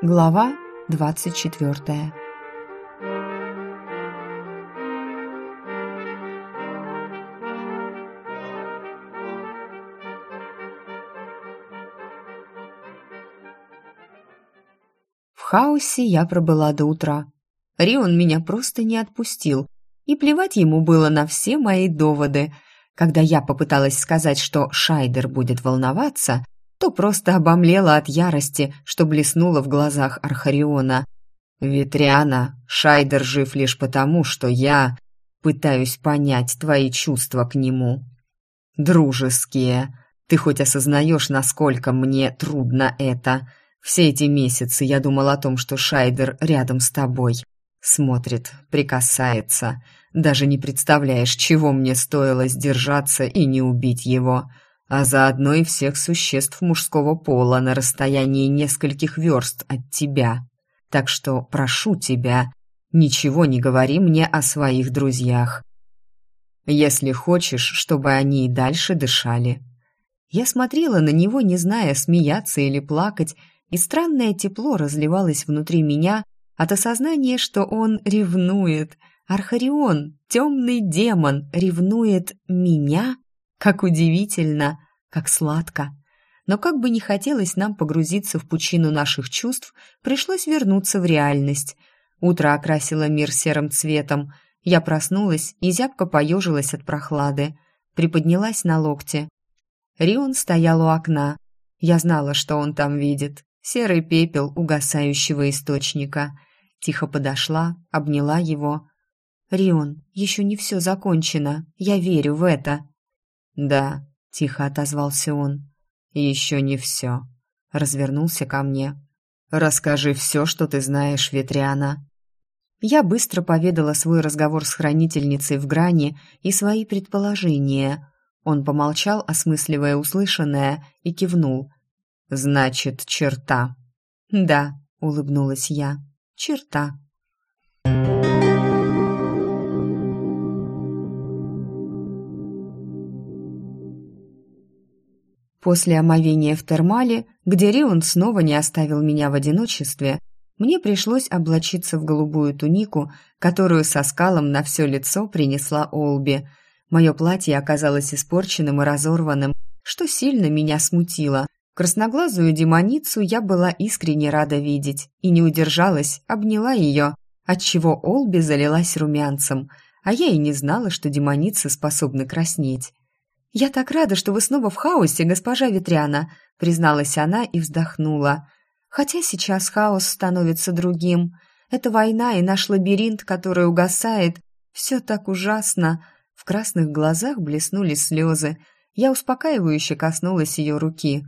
Глава 24 В хаосе я пробыла до утра. Рион меня просто не отпустил, и плевать ему было на все мои доводы. Когда я попыталась сказать, что Шайдер будет волноваться, то просто обомлела от ярости, что блеснуло в глазах Архариона. «Ветряна, Шайдер жив лишь потому, что я пытаюсь понять твои чувства к нему. Дружеские. Ты хоть осознаешь, насколько мне трудно это? Все эти месяцы я думал о том, что Шайдер рядом с тобой. Смотрит, прикасается. Даже не представляешь, чего мне стоило сдержаться и не убить его» а заодно и всех существ мужского пола на расстоянии нескольких верст от тебя. Так что прошу тебя, ничего не говори мне о своих друзьях. Если хочешь, чтобы они и дальше дышали. Я смотрела на него, не зная, смеяться или плакать, и странное тепло разливалось внутри меня от осознания, что он ревнует. Архарион, темный демон, ревнует меня как удивительно, как сладко. Но как бы ни хотелось нам погрузиться в пучину наших чувств, пришлось вернуться в реальность. Утро окрасило мир серым цветом. Я проснулась и зябко поежилась от прохлады. Приподнялась на локте. Рион стоял у окна. Я знала, что он там видит. Серый пепел угасающего источника. Тихо подошла, обняла его. «Рион, еще не все закончено. Я верю в это». «Да», — тихо отозвался он. «Еще не все». Развернулся ко мне. «Расскажи все, что ты знаешь, Ветряна». Я быстро поведала свой разговор с хранительницей в грани и свои предположения. Он помолчал, осмысливая услышанное, и кивнул. «Значит, черта». «Да», — улыбнулась я, — «черта». После омовения в термале, где Рион снова не оставил меня в одиночестве, мне пришлось облачиться в голубую тунику, которую со скалом на все лицо принесла Олби. Мое платье оказалось испорченным и разорванным, что сильно меня смутило. Красноглазую демоницу я была искренне рада видеть и не удержалась, обняла ее, отчего Олби залилась румянцем, а я и не знала, что демоницы способны краснеть. «Я так рада, что вы снова в хаосе, госпожа Ветряна», призналась она и вздохнула. «Хотя сейчас хаос становится другим. Это война и наш лабиринт, который угасает. Все так ужасно». В красных глазах блеснули слезы. Я успокаивающе коснулась ее руки.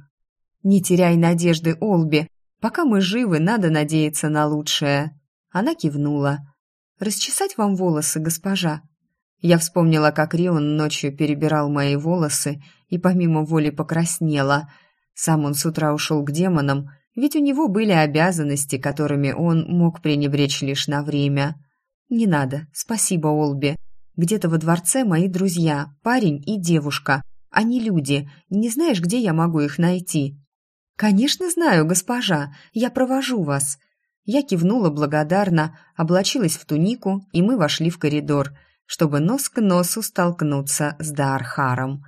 «Не теряй надежды, Олби. Пока мы живы, надо надеяться на лучшее». Она кивнула. «Расчесать вам волосы, госпожа?» Я вспомнила, как Рион ночью перебирал мои волосы и помимо воли покраснела. Сам он с утра ушел к демонам, ведь у него были обязанности, которыми он мог пренебречь лишь на время. «Не надо, спасибо, Олби. Где-то во дворце мои друзья, парень и девушка. Они люди, не знаешь, где я могу их найти?» «Конечно знаю, госпожа, я провожу вас». Я кивнула благодарно, облачилась в тунику, и мы вошли в коридор – чтобы нос к носу столкнуться с Даархаром.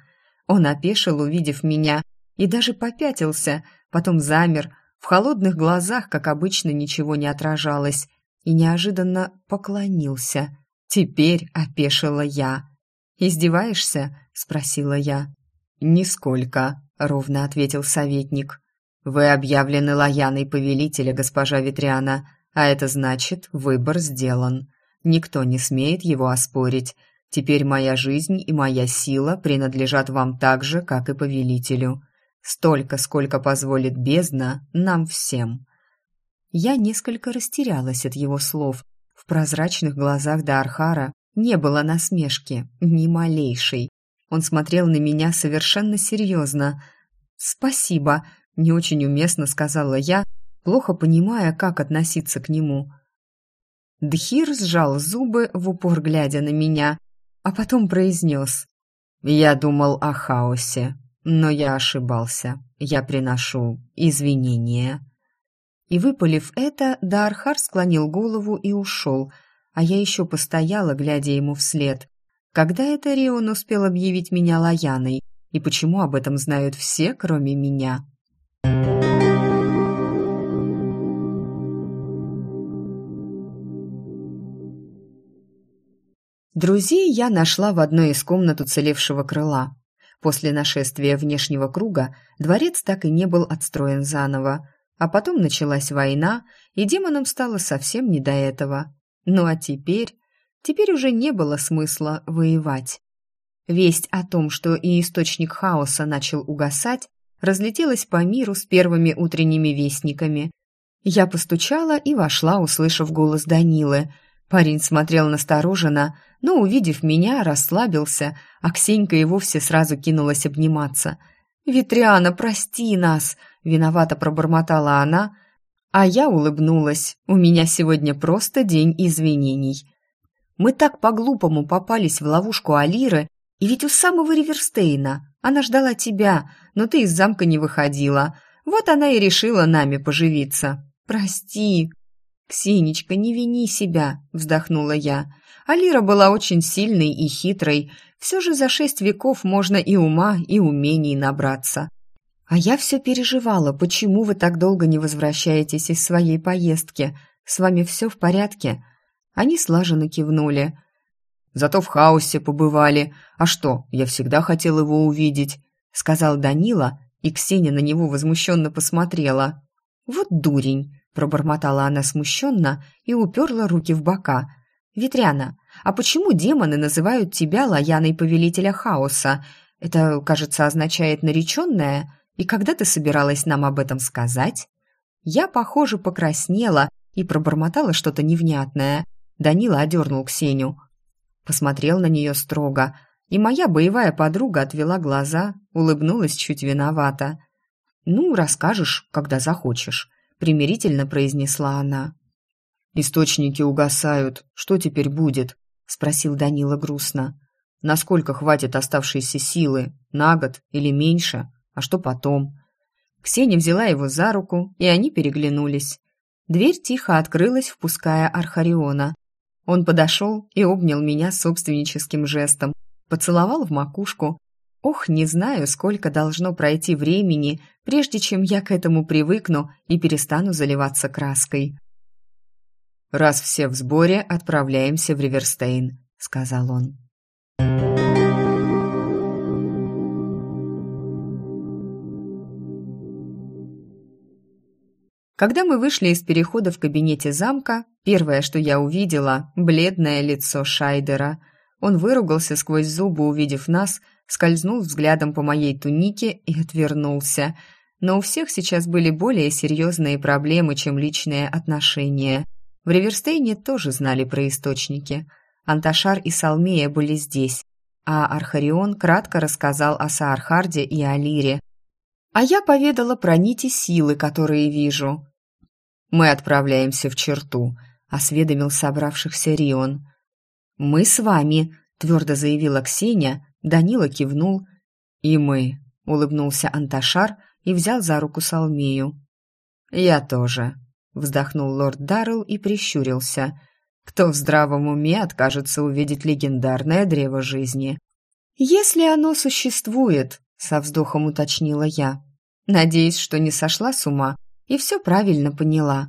Он опешил, увидев меня, и даже попятился, потом замер, в холодных глазах, как обычно, ничего не отражалось, и неожиданно поклонился. Теперь опешила я. «Издеваешься?» — спросила я. «Нисколько», — ровно ответил советник. «Вы объявлены лояной повелителя, госпожа Ветряна, а это значит, выбор сделан. Никто не смеет его оспорить. Теперь моя жизнь и моя сила принадлежат вам так же, как и повелителю. Столько, сколько позволит бездна нам всем». Я несколько растерялась от его слов. В прозрачных глазах Дархара не было насмешки, ни малейшей. Он смотрел на меня совершенно серьезно. «Спасибо», — не очень уместно сказала я, плохо понимая, как относиться к нему. Дхир сжал зубы, в упор глядя на меня, а потом произнес. «Я думал о хаосе, но я ошибался. Я приношу извинения». И, выпалив это, Даархар склонил голову и ушел, а я еще постояла, глядя ему вслед. Когда это Рион успел объявить меня Лаяной? И почему об этом знают все, кроме меня? Друзей я нашла в одной из комнат уцелевшего крыла. После нашествия внешнего круга дворец так и не был отстроен заново, а потом началась война, и демонам стало совсем не до этого. Ну а теперь... Теперь уже не было смысла воевать. Весть о том, что и источник хаоса начал угасать, разлетелась по миру с первыми утренними вестниками. Я постучала и вошла, услышав голос Данилы. Парень смотрел настороженно, но, увидев меня, расслабился, а Ксенька и вовсе сразу кинулась обниматься. «Ветряна, прости нас!» — виновато пробормотала она, а я улыбнулась. «У меня сегодня просто день извинений». Мы так по-глупому попались в ловушку Алиры, и ведь у самого Риверстейна. Она ждала тебя, но ты из замка не выходила. Вот она и решила нами поживиться. Прости. Ксенечка, не вини себя, вздохнула я. Алира была очень сильной и хитрой. Все же за шесть веков можно и ума, и умений набраться. А я все переживала, почему вы так долго не возвращаетесь из своей поездки. С вами все в порядке?» Они слаженно кивнули. «Зато в хаосе побывали. А что, я всегда хотел его увидеть», — сказал Данила, и Ксения на него возмущенно посмотрела. «Вот дурень!» — пробормотала она смущенно и уперла руки в бока. «Ветряна, а почему демоны называют тебя Лаяной Повелителя Хаоса? Это, кажется, означает «нареченная». И когда ты собиралась нам об этом сказать?» Я, похоже, покраснела и пробормотала что-то невнятное. Данила одернул Ксеню. Посмотрел на нее строго, и моя боевая подруга отвела глаза, улыбнулась чуть виновато. «Ну, расскажешь, когда захочешь», — примирительно произнесла она. «Источники угасают. Что теперь будет?» — спросил Данила грустно. «Насколько хватит оставшейся силы? На год или меньше? А что потом?» Ксения взяла его за руку, и они переглянулись. Дверь тихо открылась, впуская Архариона. Он подошел и обнял меня собственническим жестом, поцеловал в макушку. Ох, не знаю, сколько должно пройти времени, прежде чем я к этому привыкну и перестану заливаться краской. «Раз все в сборе, отправляемся в Риверстейн», — сказал он. Когда мы вышли из перехода в кабинете замка, первое, что я увидела – бледное лицо Шайдера. Он выругался сквозь зубы, увидев нас, скользнул взглядом по моей тунике и отвернулся. Но у всех сейчас были более серьезные проблемы, чем личные отношения. В Риверстейне тоже знали про источники. Анташар и Салмея были здесь, а Архарион кратко рассказал о Саархарде и Алире. А я поведала про нити силы, которые вижу. «Мы отправляемся в черту», — осведомил собравшихся Рион. «Мы с вами», — твердо заявила Ксения, Данила кивнул. «И мы», — улыбнулся Анташар и взял за руку Салмею. «Я тоже», — вздохнул лорд Даррелл и прищурился. «Кто в здравом уме откажется увидеть легендарное древо жизни?» «Если оно существует», — со вздохом уточнила я. «Надеюсь, что не сошла с ума и все правильно поняла.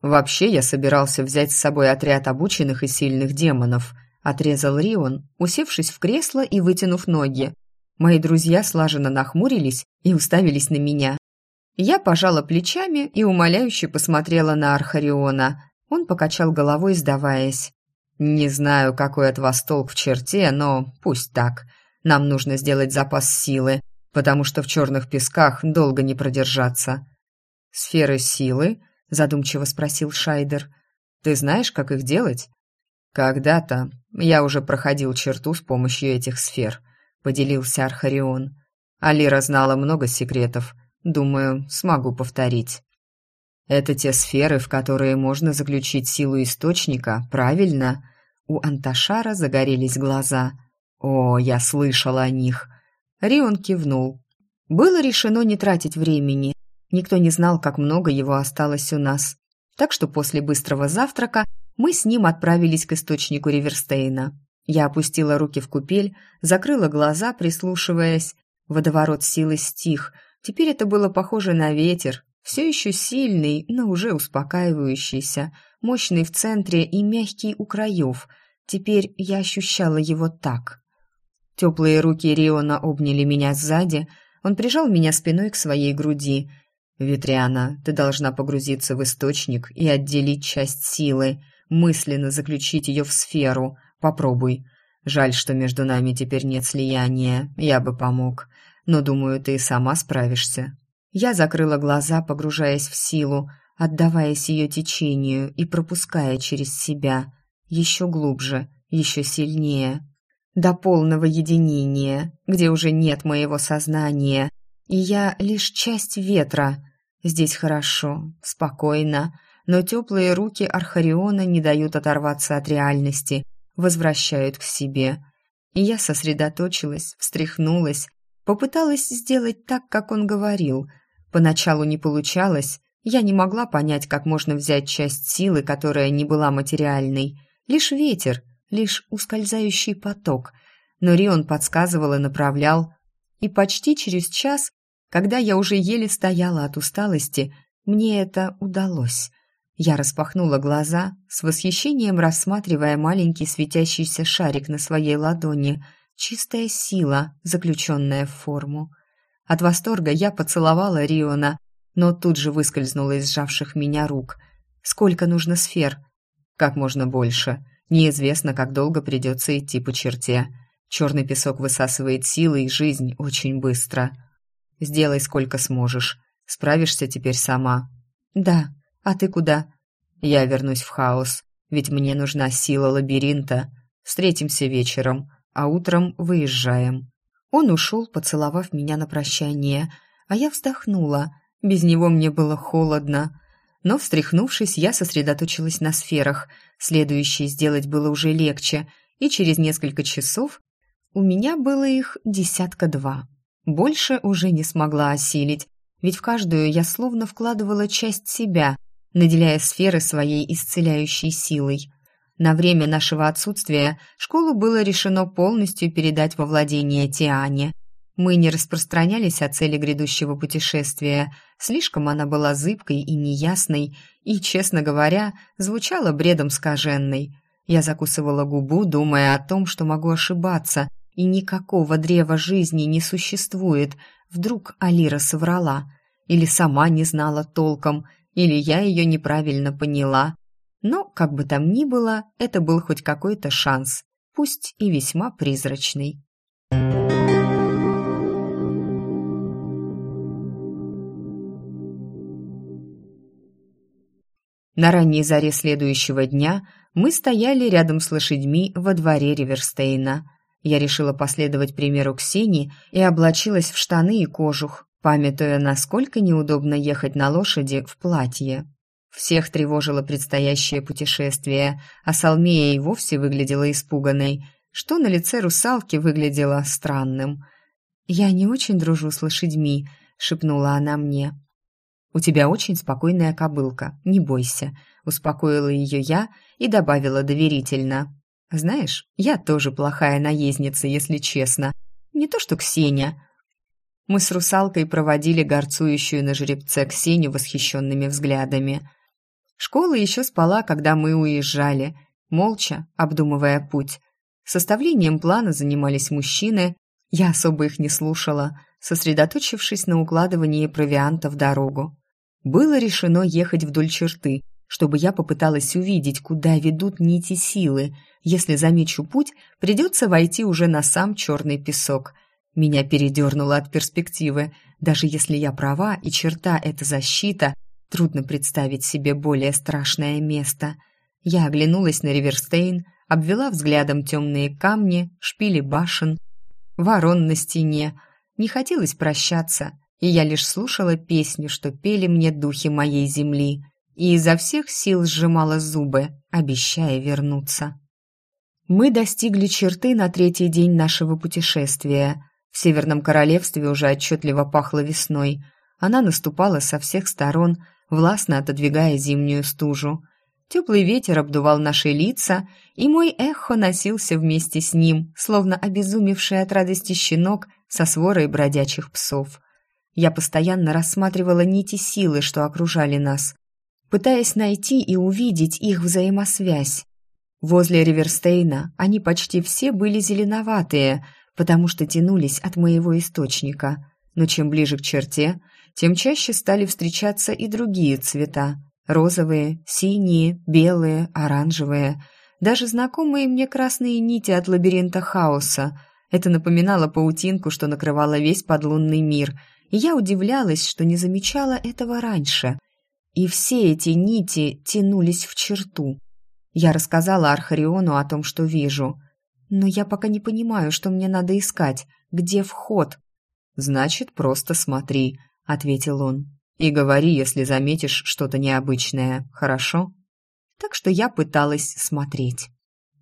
«Вообще я собирался взять с собой отряд обученных и сильных демонов», отрезал Рион, усевшись в кресло и вытянув ноги. Мои друзья слаженно нахмурились и уставились на меня. Я пожала плечами и умоляюще посмотрела на Архариона. Он покачал головой, сдаваясь. «Не знаю, какой от вас толк в черте, но пусть так. Нам нужно сделать запас силы, потому что в черных песках долго не продержаться. «Сферы силы?» — задумчиво спросил Шайдер. «Ты знаешь, как их делать?» «Когда-то я уже проходил черту с помощью этих сфер», — поделился Архарион. «Алира знала много секретов. Думаю, смогу повторить». «Это те сферы, в которые можно заключить силу источника, правильно?» У Анташара загорелись глаза. «О, я слышал о них!» Рион кивнул. Было решено не тратить времени. Никто не знал, как много его осталось у нас. Так что после быстрого завтрака мы с ним отправились к источнику Риверстейна. Я опустила руки в купель, закрыла глаза, прислушиваясь. Водоворот силы стих. Теперь это было похоже на ветер, все еще сильный, но уже успокаивающийся, мощный в центре и мягкий у краев. Теперь я ощущала его так. Теплые руки Риона обняли меня сзади, он прижал меня спиной к своей груди. «Ветряна, ты должна погрузиться в источник и отделить часть силы, мысленно заключить ее в сферу. Попробуй. Жаль, что между нами теперь нет слияния, я бы помог. Но, думаю, ты сама справишься». Я закрыла глаза, погружаясь в силу, отдаваясь ее течению и пропуская через себя. Еще глубже, еще сильнее. До полного единения, где уже нет моего сознания, и я лишь часть ветра. Здесь хорошо, спокойно, но теплые руки Архариона не дают оторваться от реальности, возвращают к себе. И я сосредоточилась, встряхнулась, попыталась сделать так, как он говорил. Поначалу не получалось, я не могла понять, как можно взять часть силы, которая не была материальной. Лишь ветер, лишь ускользающий поток. Но Рион подсказывал и направлял. И почти через час, когда я уже еле стояла от усталости, мне это удалось. Я распахнула глаза, с восхищением рассматривая маленький светящийся шарик на своей ладони. Чистая сила, заключенная в форму. От восторга я поцеловала Риона, но тут же выскользнула из сжавших меня рук. «Сколько нужно сфер?» «Как можно больше. Неизвестно, как долго придется идти по черте. Черный песок высасывает силы и жизнь очень быстро. Сделай сколько сможешь. Справишься теперь сама». «Да», «А ты куда?» «Я вернусь в хаос, ведь мне нужна сила лабиринта. Встретимся вечером, а утром выезжаем». Он ушел, поцеловав меня на прощание, а я вздохнула. Без него мне было холодно. Но, встряхнувшись, я сосредоточилась на сферах. Следующее сделать было уже легче, и через несколько часов у меня было их десятка два. Больше уже не смогла осилить, ведь в каждую я словно вкладывала часть себя, наделяя сферы своей исцеляющей силой. На время нашего отсутствия школу было решено полностью передать во владение Тиане. Мы не распространялись о цели грядущего путешествия, слишком она была зыбкой и неясной, и, честно говоря, звучала бредом скаженной. Я закусывала губу, думая о том, что могу ошибаться, и никакого древа жизни не существует. Вдруг Алира соврала, или сама не знала толком, или я ее неправильно поняла. Но, как бы там ни было, это был хоть какой-то шанс, пусть и весьма призрачный. На ранней заре следующего дня мы стояли рядом с лошадьми во дворе Риверстейна. Я решила последовать примеру Ксении и облачилась в штаны и кожух, памятуя, насколько неудобно ехать на лошади в платье. Всех тревожило предстоящее путешествие, а Салмея и вовсе выглядела испуганной, что на лице русалки выглядело странным. «Я не очень дружу с лошадьми», — шепнула она мне. «У тебя очень спокойная кобылка, не бойся», — успокоила ее я и добавила доверительно. «Знаешь, я тоже плохая наездница, если честно. Не то что Ксения, мы с русалкой проводили горцующую на жеребце Ксению восхищенными взглядами. Школа еще спала, когда мы уезжали, молча обдумывая путь. Составлением плана занимались мужчины, я особо их не слушала, сосредоточившись на укладывании провианта в дорогу. Было решено ехать вдоль черты, чтобы я попыталась увидеть, куда ведут нити силы. Если замечу путь, придется войти уже на сам черный песок – меня передернуло от перспективы. Даже если я права и черта — это защита, трудно представить себе более страшное место. Я оглянулась на Риверстейн, обвела взглядом темные камни, шпили башен, ворон на стене. Не хотелось прощаться, и я лишь слушала песню, что пели мне духи моей земли, и изо всех сил сжимала зубы, обещая вернуться. Мы достигли черты на третий день нашего путешествия — в Северном Королевстве уже отчетливо пахло весной. Она наступала со всех сторон, властно отодвигая зимнюю стужу. Теплый ветер обдувал наши лица, и мой эхо носился вместе с ним, словно обезумевший от радости щенок со сворой бродячих псов. Я постоянно рассматривала нити силы, что окружали нас, пытаясь найти и увидеть их взаимосвязь. Возле Риверстейна они почти все были зеленоватые, потому что тянулись от моего источника, но чем ближе к черте, тем чаще стали встречаться и другие цвета – розовые, синие, белые, оранжевые, даже знакомые мне красные нити от лабиринта хаоса. Это напоминало паутинку, что накрывала весь подлунный мир, и я удивлялась, что не замечала этого раньше. И все эти нити тянулись в черту. Я рассказала Архариону о том, что вижу. Но я пока не понимаю, что мне надо искать, где вход. «Значит, просто смотри», — ответил он. «И говори, если заметишь что-то необычное, хорошо?» Так что я пыталась смотреть.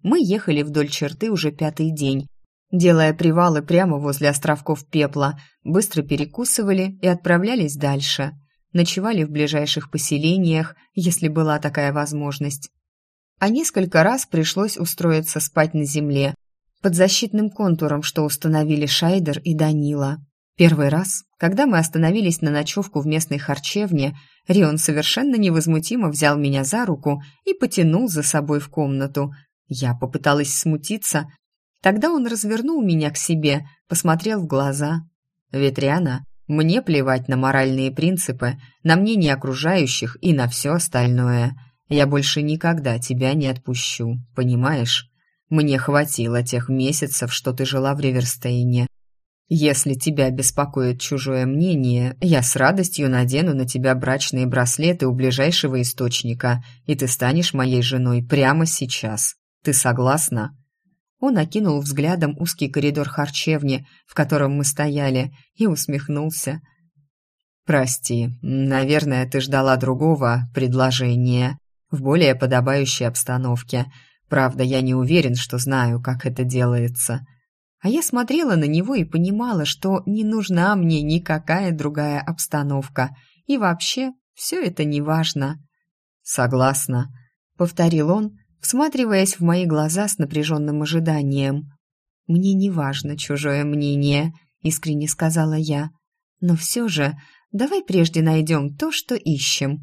Мы ехали вдоль черты уже пятый день, делая привалы прямо возле островков пепла, быстро перекусывали и отправлялись дальше. Ночевали в ближайших поселениях, если была такая возможность. А несколько раз пришлось устроиться спать на земле, под защитным контуром, что установили Шайдер и Данила. Первый раз, когда мы остановились на ночевку в местной харчевне, Рион совершенно невозмутимо взял меня за руку и потянул за собой в комнату. Я попыталась смутиться. Тогда он развернул меня к себе, посмотрел в глаза. «Ветряна, мне плевать на моральные принципы, на мнение окружающих и на все остальное. Я больше никогда тебя не отпущу, понимаешь? Мне хватило тех месяцев, что ты жила в Риверстейне. Если тебя беспокоит чужое мнение, я с радостью надену на тебя брачные браслеты у ближайшего источника, и ты станешь моей женой прямо сейчас. Ты согласна?» Он окинул взглядом узкий коридор харчевни, в котором мы стояли, и усмехнулся. «Прости, наверное, ты ждала другого предложения в более подобающей обстановке. Правда, я не уверен, что знаю, как это делается. А я смотрела на него и понимала, что не нужна мне никакая другая обстановка. И вообще, все это не важно. «Согласна», — повторил он, всматриваясь в мои глаза с напряженным ожиданием. «Мне не важно чужое мнение», — искренне сказала я. «Но все же давай прежде найдем то, что ищем.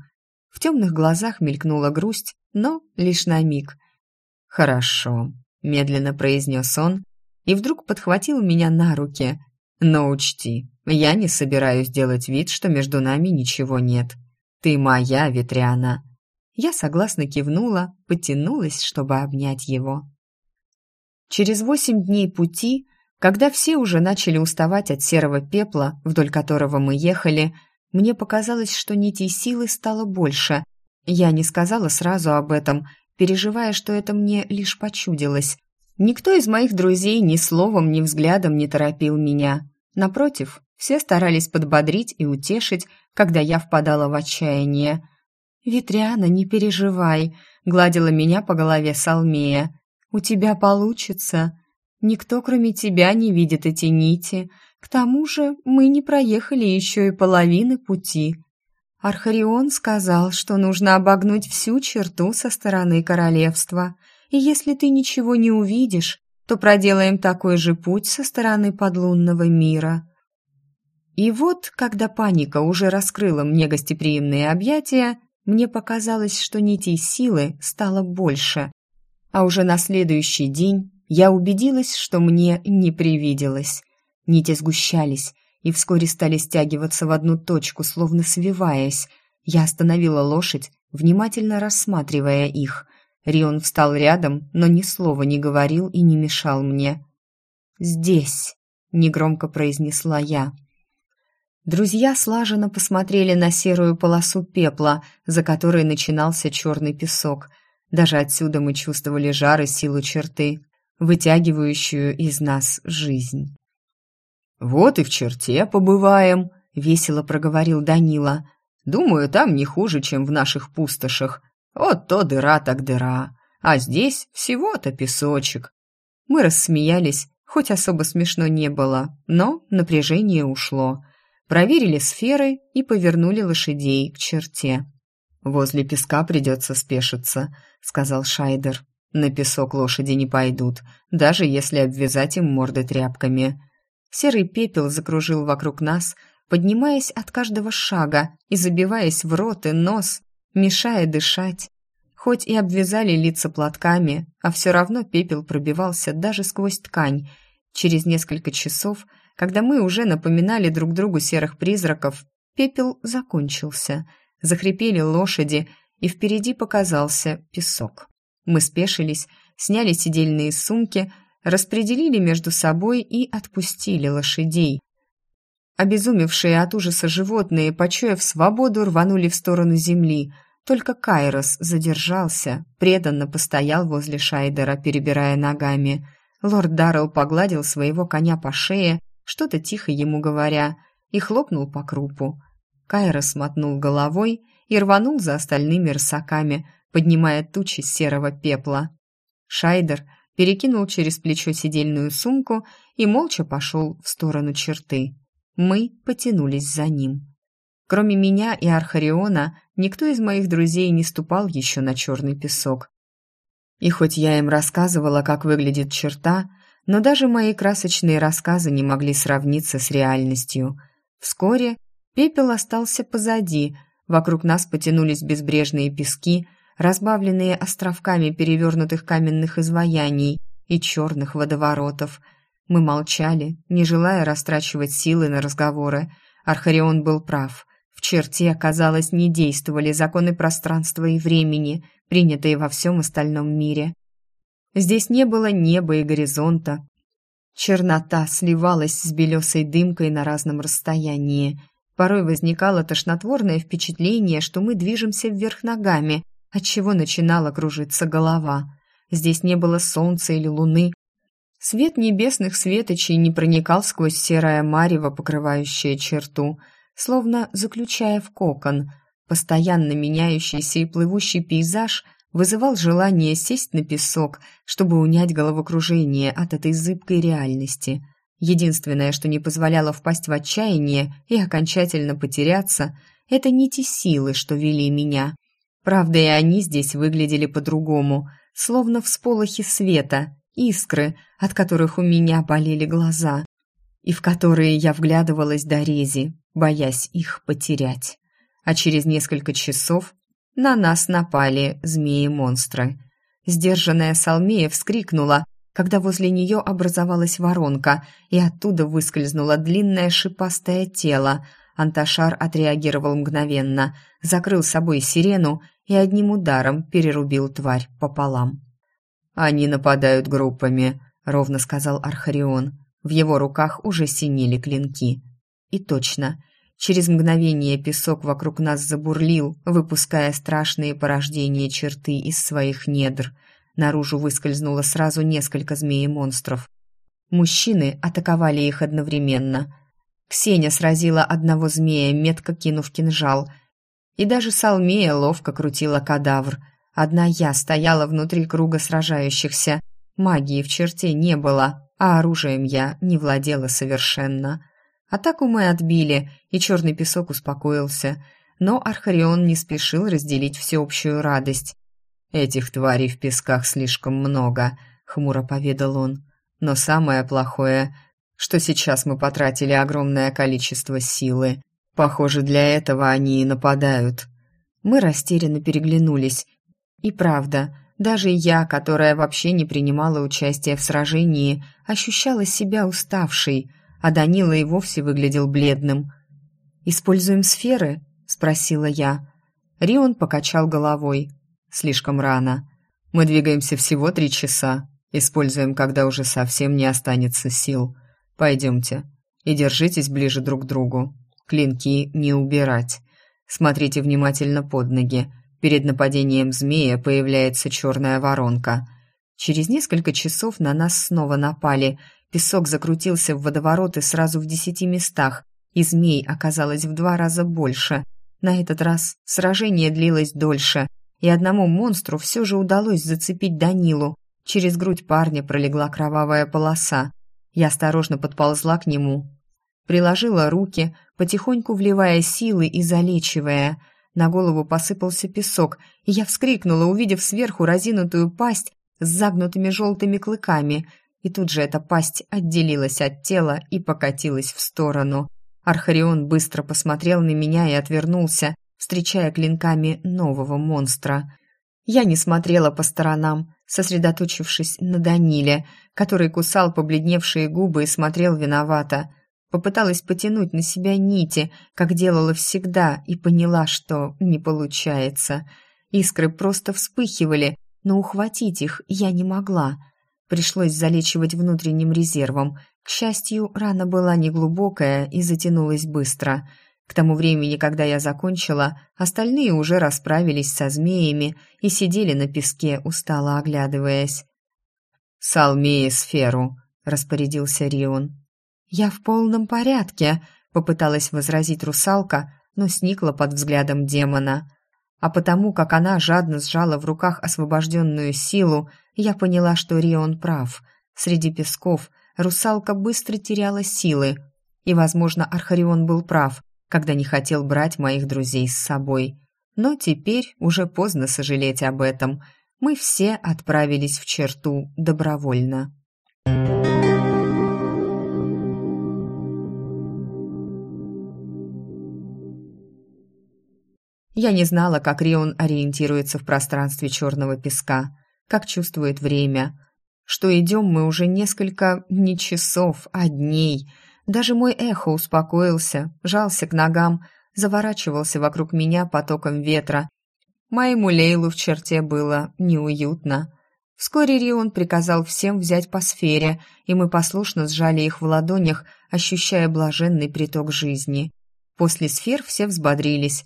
В темных глазах мелькнула грусть, но лишь на миг. «Хорошо», — медленно произнес он, и вдруг подхватил меня на руки. «Но учти, я не собираюсь делать вид, что между нами ничего нет. Ты моя, Ветряна». Я согласно кивнула, потянулась, чтобы обнять его. Через восемь дней пути, когда все уже начали уставать от серого пепла, вдоль которого мы ехали, мне показалось, что нитей силы стало больше. Я не сказала сразу об этом, переживая, что это мне лишь почудилось. Никто из моих друзей ни словом, ни взглядом не торопил меня. Напротив, все старались подбодрить и утешить, когда я впадала в отчаяние. «Ветряна, не переживай», — гладила меня по голове Салмея. «У тебя получится. Никто, кроме тебя, не видит эти нити. К тому же мы не проехали еще и половины пути. Архарион сказал, что нужно обогнуть всю черту со стороны королевства, и если ты ничего не увидишь, то проделаем такой же путь со стороны подлунного мира. И вот, когда паника уже раскрыла мне гостеприимные объятия, мне показалось, что нитей силы стало больше. А уже на следующий день я убедилась, что мне не привиделось. Нити сгущались и вскоре стали стягиваться в одну точку, словно свиваясь. Я остановила лошадь, внимательно рассматривая их. Рион встал рядом, но ни слова не говорил и не мешал мне. «Здесь», — негромко произнесла я. Друзья слаженно посмотрели на серую полосу пепла, за которой начинался черный песок. Даже отсюда мы чувствовали жар и силу черты, вытягивающую из нас жизнь. «Вот и в черте побываем», — весело проговорил Данила. «Думаю, там не хуже, чем в наших пустошах. Вот то дыра так дыра, а здесь всего-то песочек». Мы рассмеялись, хоть особо смешно не было, но напряжение ушло. проверили сферы и повернули лошадей к черте. «Возле песка придется спешиться», — сказал Шайдер. «На песок лошади не пойдут, даже если обвязать им морды тряпками». Серый пепел закружил вокруг нас, поднимаясь от каждого шага и забиваясь в рот и нос, мешая дышать. Хоть и обвязали лица платками, а все равно пепел пробивался даже сквозь ткань. Через несколько часов, когда мы уже напоминали друг другу серых призраков, пепел закончился — Захрипели лошади, и впереди показался песок. Мы спешились, сняли сидельные сумки, распределили между собой и отпустили лошадей. Обезумевшие от ужаса животные, почуяв свободу, рванули в сторону земли. Только Кайрос задержался, преданно постоял возле Шайдера, перебирая ногами. Лорд Даррелл погладил своего коня по шее, что-то тихо ему говоря, и хлопнул по крупу. Кайра мотнул головой и рванул за остальными рысаками, поднимая тучи серого пепла. Шайдер перекинул через плечо сидельную сумку и молча пошел в сторону черты. Мы потянулись за ним. Кроме меня и Архариона, никто из моих друзей не ступал еще на черный песок. И хоть я им рассказывала, как выглядит черта, но даже мои красочные рассказы не могли сравниться с реальностью. Вскоре Пепел остался позади, вокруг нас потянулись безбрежные пески, разбавленные островками перевернутых каменных изваяний и черных водоворотов. Мы молчали, не желая растрачивать силы на разговоры. Архарион был прав. В черте, казалось, не действовали законы пространства и времени, принятые во всем остальном мире. Здесь не было неба и горизонта. Чернота сливалась с белесой дымкой на разном расстоянии. Порой возникало тошнотворное впечатление, что мы движемся вверх ногами, отчего начинала кружиться голова. Здесь не было солнца или луны. Свет небесных светочей не проникал сквозь серое марево, покрывающее черту, словно заключая в кокон. Постоянно меняющийся и плывущий пейзаж вызывал желание сесть на песок, чтобы унять головокружение от этой зыбкой реальности – Единственное, что не позволяло впасть в отчаяние и окончательно потеряться, это не те силы, что вели меня. Правда, и они здесь выглядели по-другому, словно всполохи света, искры, от которых у меня болели глаза, и в которые я вглядывалась до рези, боясь их потерять. А через несколько часов на нас напали змеи-монстры. Сдержанная Салмея вскрикнула, когда возле нее образовалась воронка, и оттуда выскользнуло длинное шипастое тело. Анташар отреагировал мгновенно, закрыл собой сирену и одним ударом перерубил тварь пополам. «Они нападают группами», — ровно сказал Архарион. В его руках уже синели клинки. И точно, через мгновение песок вокруг нас забурлил, выпуская страшные порождения черты из своих недр — Наружу выскользнуло сразу несколько змеи-монстров. Мужчины атаковали их одновременно. Ксения сразила одного змея, метко кинув кинжал. И даже Салмея ловко крутила кадавр. Одна я стояла внутри круга сражающихся. Магии в черте не было, а оружием я не владела совершенно. Атаку мы отбили, и черный песок успокоился. Но Архарион не спешил разделить всеобщую радость. «Этих тварей в песках слишком много», — хмуро поведал он. «Но самое плохое, что сейчас мы потратили огромное количество силы. Похоже, для этого они и нападают». Мы растерянно переглянулись. И правда, даже я, которая вообще не принимала участия в сражении, ощущала себя уставшей, а Данила и вовсе выглядел бледным. «Используем сферы?» — спросила я. Рион покачал головой. Слишком рано. Мы двигаемся всего три часа. Используем, когда уже совсем не останется сил. Пойдемте. И держитесь ближе друг к другу. Клинки не убирать. Смотрите внимательно под ноги. Перед нападением змея появляется черная воронка. Через несколько часов на нас снова напали. Песок закрутился в водовороты сразу в десяти местах, и змей оказалось в два раза больше. На этот раз сражение длилось дольше — и одному монстру все же удалось зацепить Данилу. Через грудь парня пролегла кровавая полоса. Я осторожно подползла к нему. Приложила руки, потихоньку вливая силы и залечивая. На голову посыпался песок, и я вскрикнула, увидев сверху разинутую пасть с загнутыми желтыми клыками, и тут же эта пасть отделилась от тела и покатилась в сторону. Архарион быстро посмотрел на меня и отвернулся, встречая клинками нового монстра. Я не смотрела по сторонам, сосредоточившись на Даниле, который кусал побледневшие губы и смотрел виновато. Попыталась потянуть на себя нити, как делала всегда, и поняла, что не получается. Искры просто вспыхивали, но ухватить их я не могла. Пришлось залечивать внутренним резервом. К счастью, рана была неглубокая и затянулась быстро — к тому времени, когда я закончила, остальные уже расправились со змеями и сидели на песке, устало оглядываясь. «Салмеи сферу», — распорядился Рион. «Я в полном порядке», — попыталась возразить русалка, но сникла под взглядом демона. А потому, как она жадно сжала в руках освобожденную силу, я поняла, что Рион прав. Среди песков русалка быстро теряла силы, и, возможно, Архарион был прав когда не хотел брать моих друзей с собой. Но теперь уже поздно сожалеть об этом. Мы все отправились в черту добровольно. Я не знала, как Рион ориентируется в пространстве черного песка, как чувствует время, что идем мы уже несколько не часов, а дней — даже мой эхо успокоился, жался к ногам, заворачивался вокруг меня потоком ветра. Моему Лейлу в черте было неуютно. Вскоре Рион приказал всем взять по сфере, и мы послушно сжали их в ладонях, ощущая блаженный приток жизни. После сфер все взбодрились.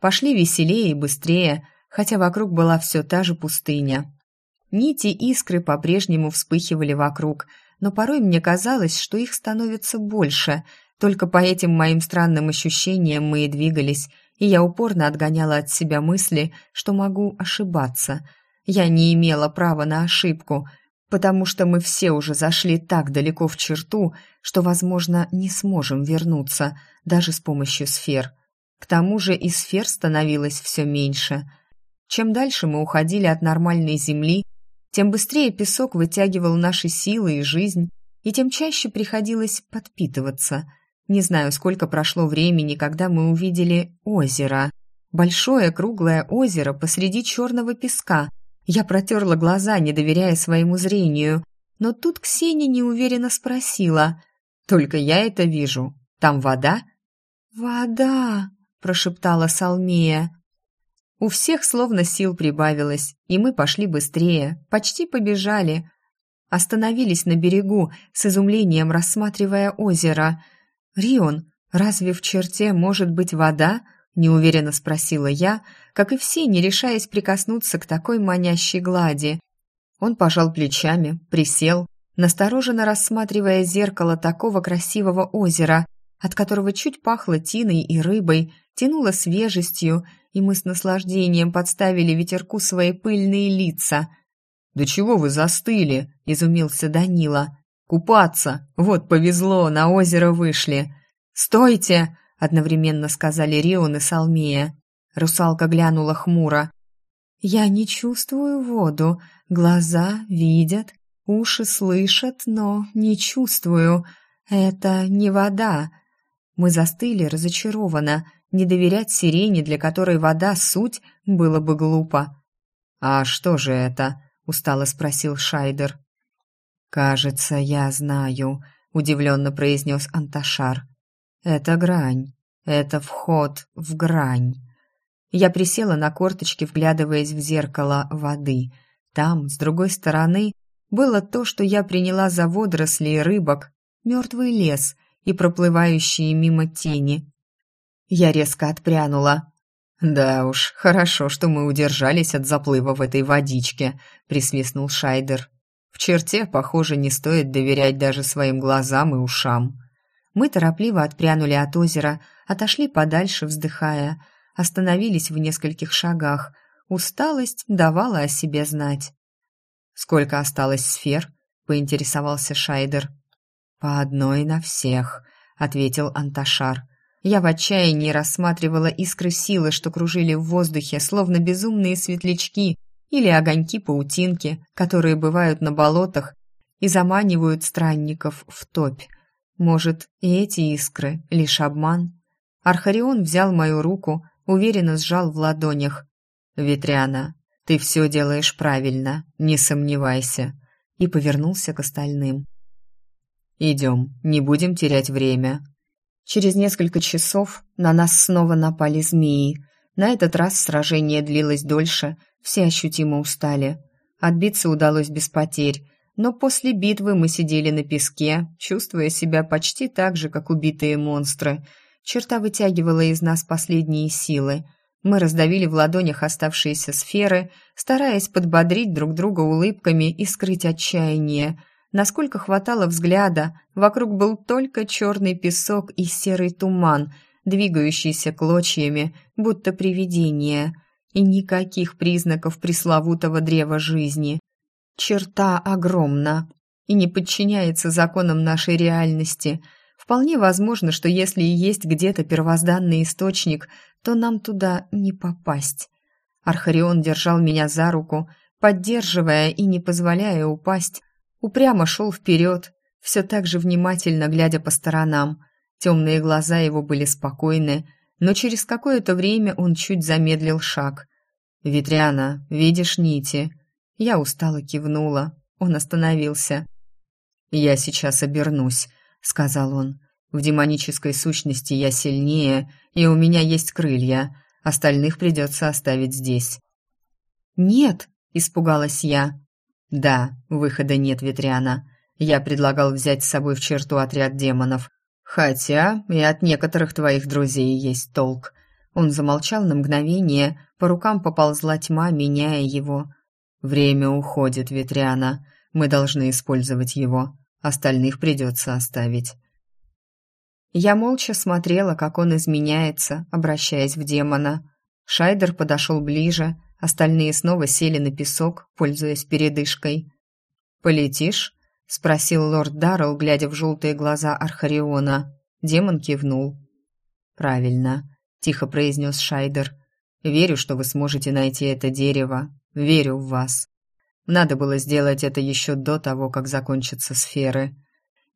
Пошли веселее и быстрее, хотя вокруг была все та же пустыня. Нити искры по-прежнему вспыхивали вокруг — но порой мне казалось, что их становится больше. Только по этим моим странным ощущениям мы и двигались, и я упорно отгоняла от себя мысли, что могу ошибаться. Я не имела права на ошибку, потому что мы все уже зашли так далеко в черту, что, возможно, не сможем вернуться, даже с помощью сфер. К тому же и сфер становилось все меньше. Чем дальше мы уходили от нормальной Земли, тем быстрее песок вытягивал наши силы и жизнь, и тем чаще приходилось подпитываться. Не знаю, сколько прошло времени, когда мы увидели озеро. Большое круглое озеро посреди черного песка. Я протерла глаза, не доверяя своему зрению. Но тут Ксения неуверенно спросила. «Только я это вижу. Там вода?» «Вода», — прошептала Салмея. У всех словно сил прибавилось, и мы пошли быстрее, почти побежали. Остановились на берегу, с изумлением рассматривая озеро. «Рион, разве в черте может быть вода?» — неуверенно спросила я, как и все, не решаясь прикоснуться к такой манящей глади. Он пожал плечами, присел, настороженно рассматривая зеркало такого красивого озера, от которого чуть пахло тиной и рыбой, тянуло свежестью и мы с наслаждением подставили ветерку свои пыльные лица. «Да чего вы застыли?» — изумился Данила. «Купаться! Вот повезло, на озеро вышли!» «Стойте!» — одновременно сказали Рион и Салмея. Русалка глянула хмуро. «Я не чувствую воду. Глаза видят, уши слышат, но не чувствую. Это не вода». Мы застыли разочарованно — не доверять сирене, для которой вода — суть, было бы глупо. «А что же это?» — устало спросил Шайдер. «Кажется, я знаю», — удивленно произнес Анташар. «Это грань. Это вход в грань». Я присела на корточки, вглядываясь в зеркало воды. Там, с другой стороны, было то, что я приняла за водоросли и рыбок, мертвый лес и проплывающие мимо тени, я резко отпрянула. «Да уж, хорошо, что мы удержались от заплыва в этой водичке», — присвистнул Шайдер. «В черте, похоже, не стоит доверять даже своим глазам и ушам». Мы торопливо отпрянули от озера, отошли подальше, вздыхая, остановились в нескольких шагах. Усталость давала о себе знать. «Сколько осталось сфер?» — поинтересовался Шайдер. «По одной на всех», ответил Анташар. Я в отчаянии рассматривала искры силы, что кружили в воздухе, словно безумные светлячки или огоньки-паутинки, которые бывают на болотах и заманивают странников в топь. Может, и эти искры — лишь обман? Архарион взял мою руку, уверенно сжал в ладонях. «Ветряна, ты все делаешь правильно, не сомневайся», и повернулся к остальным. «Идем, не будем терять время». Через несколько часов на нас снова напали змеи. На этот раз сражение длилось дольше, все ощутимо устали. Отбиться удалось без потерь, но после битвы мы сидели на песке, чувствуя себя почти так же, как убитые монстры. Черта вытягивала из нас последние силы. Мы раздавили в ладонях оставшиеся сферы, стараясь подбодрить друг друга улыбками и скрыть отчаяние – Насколько хватало взгляда, вокруг был только черный песок и серый туман, двигающийся клочьями, будто привидение, и никаких признаков пресловутого древа жизни. Черта огромна и не подчиняется законам нашей реальности. Вполне возможно, что если и есть где-то первозданный источник, то нам туда не попасть. Архарион держал меня за руку, поддерживая и не позволяя упасть, упрямо шел вперед, все так же внимательно глядя по сторонам. Темные глаза его были спокойны, но через какое-то время он чуть замедлил шаг. «Ветряна, видишь нити?» Я устало кивнула. Он остановился. «Я сейчас обернусь», — сказал он. «В демонической сущности я сильнее, и у меня есть крылья. Остальных придется оставить здесь». «Нет», — испугалась я. «Да, выхода нет, Ветряна. Я предлагал взять с собой в черту отряд демонов. Хотя и от некоторых твоих друзей есть толк». Он замолчал на мгновение, по рукам поползла тьма, меняя его. «Время уходит, Ветряна. Мы должны использовать его. Остальных придется оставить». Я молча смотрела, как он изменяется, обращаясь в демона. Шайдер подошел ближе, Остальные снова сели на песок, пользуясь передышкой. «Полетишь?» — спросил лорд Даррелл, глядя в желтые глаза Архариона. Демон кивнул. «Правильно», — тихо произнес Шайдер. «Верю, что вы сможете найти это дерево. Верю в вас. Надо было сделать это еще до того, как закончатся сферы».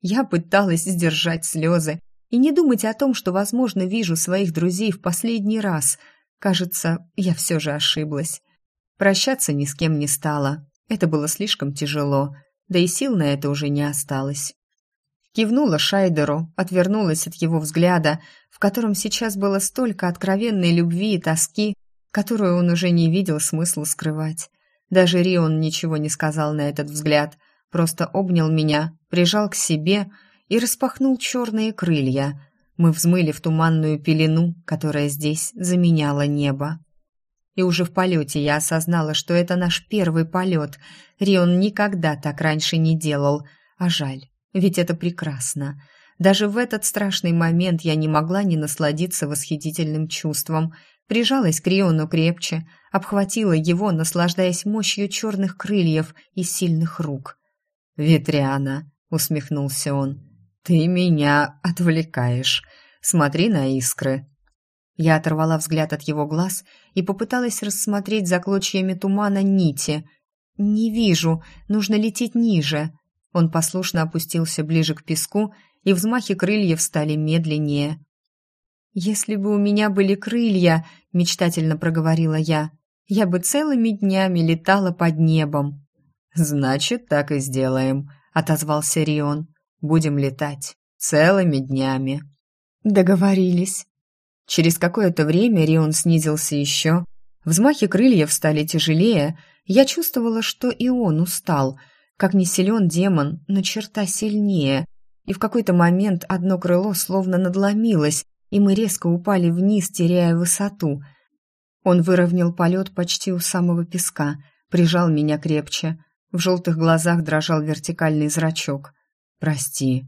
Я пыталась сдержать слезы и не думать о том, что, возможно, вижу своих друзей в последний раз — Кажется, я все же ошиблась. Прощаться ни с кем не стала. Это было слишком тяжело, да и сил на это уже не осталось. Кивнула Шайдеру, отвернулась от его взгляда, в котором сейчас было столько откровенной любви и тоски, которую он уже не видел смысла скрывать. Даже Рион ничего не сказал на этот взгляд, просто обнял меня, прижал к себе и распахнул черные крылья — мы взмыли в туманную пелену, которая здесь заменяла небо. И уже в полете я осознала, что это наш первый полет. Рион никогда так раньше не делал. А жаль, ведь это прекрасно. Даже в этот страшный момент я не могла не насладиться восхитительным чувством. Прижалась к Риону крепче, обхватила его, наслаждаясь мощью черных крыльев и сильных рук. «Ветряна», — усмехнулся он, — «Ты меня отвлекаешь. Смотри на искры». Я оторвала взгляд от его глаз и попыталась рассмотреть за клочьями тумана нити. «Не вижу, нужно лететь ниже». Он послушно опустился ближе к песку, и взмахи крыльев стали медленнее. «Если бы у меня были крылья», — мечтательно проговорила я, — «я бы целыми днями летала под небом». «Значит, так и сделаем», — отозвался Рион будем летать целыми днями». «Договорились». Через какое-то время Рион снизился еще. Взмахи крыльев стали тяжелее. Я чувствовала, что и он устал. Как не силен демон, но черта сильнее. И в какой-то момент одно крыло словно надломилось, и мы резко упали вниз, теряя высоту. Он выровнял полет почти у самого песка, прижал меня крепче. В желтых глазах дрожал вертикальный зрачок. «Прости».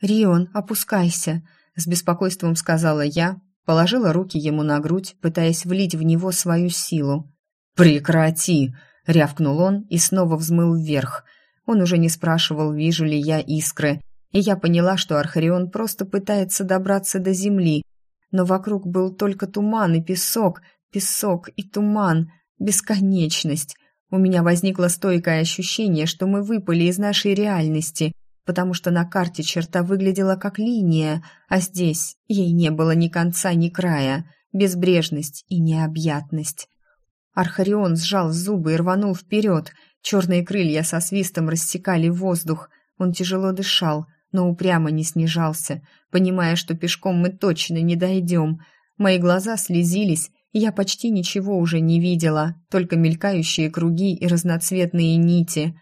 «Рион, опускайся», — с беспокойством сказала я, положила руки ему на грудь, пытаясь влить в него свою силу. «Прекрати!» — рявкнул он и снова взмыл вверх. Он уже не спрашивал, вижу ли я искры. и я поняла, что Архарион просто пытается добраться до земли, но вокруг был только туман и песок, песок и туман, бесконечность. У меня возникло стойкое ощущение, что мы выпали из нашей реальности, потому что на карте черта выглядела как линия, а здесь ей не было ни конца, ни края, безбрежность и необъятность. Архарион сжал зубы и рванул вперед, черные крылья со свистом рассекали воздух, он тяжело дышал, но упрямо не снижался, понимая, что пешком мы точно не дойдем. Мои глаза слезились, и я почти ничего уже не видела, только мелькающие круги и разноцветные нити.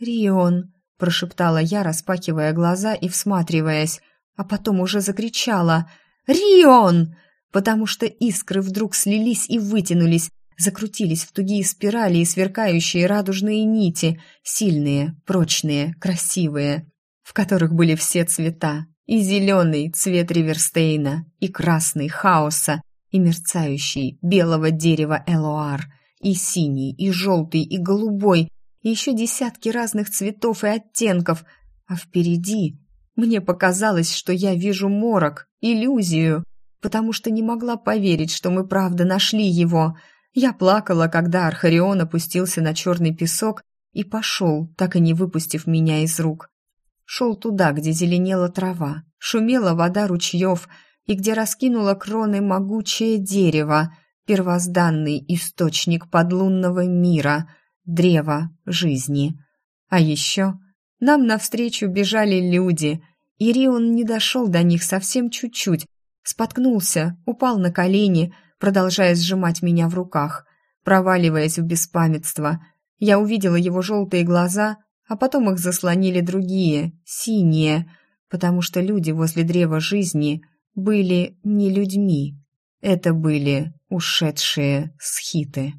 «Рион!» – прошептала я, распахивая глаза и всматриваясь, а потом уже закричала «Рион!» потому что искры вдруг слились и вытянулись, закрутились в тугие спирали и сверкающие радужные нити, сильные, прочные, красивые в которых были все цвета, и зеленый цвет Риверстейна, и красный хаоса, и мерцающий белого дерева Элоар, и синий, и желтый, и голубой, и еще десятки разных цветов и оттенков, а впереди мне показалось, что я вижу морок, иллюзию, потому что не могла поверить, что мы правда нашли его. Я плакала, когда Архарион опустился на черный песок и пошел, так и не выпустив меня из рук. Шел туда, где зеленела трава, шумела вода ручьев и где раскинуло кроны могучее дерево, первозданный источник подлунного мира, древо жизни. А еще нам навстречу бежали люди, и Рион не дошел до них совсем чуть-чуть, споткнулся, упал на колени, продолжая сжимать меня в руках, проваливаясь в беспамятство. Я увидела его желтые глаза, а потом их заслонили другие, синие, потому что люди возле древа жизни были не людьми. Это были ушедшие схиты.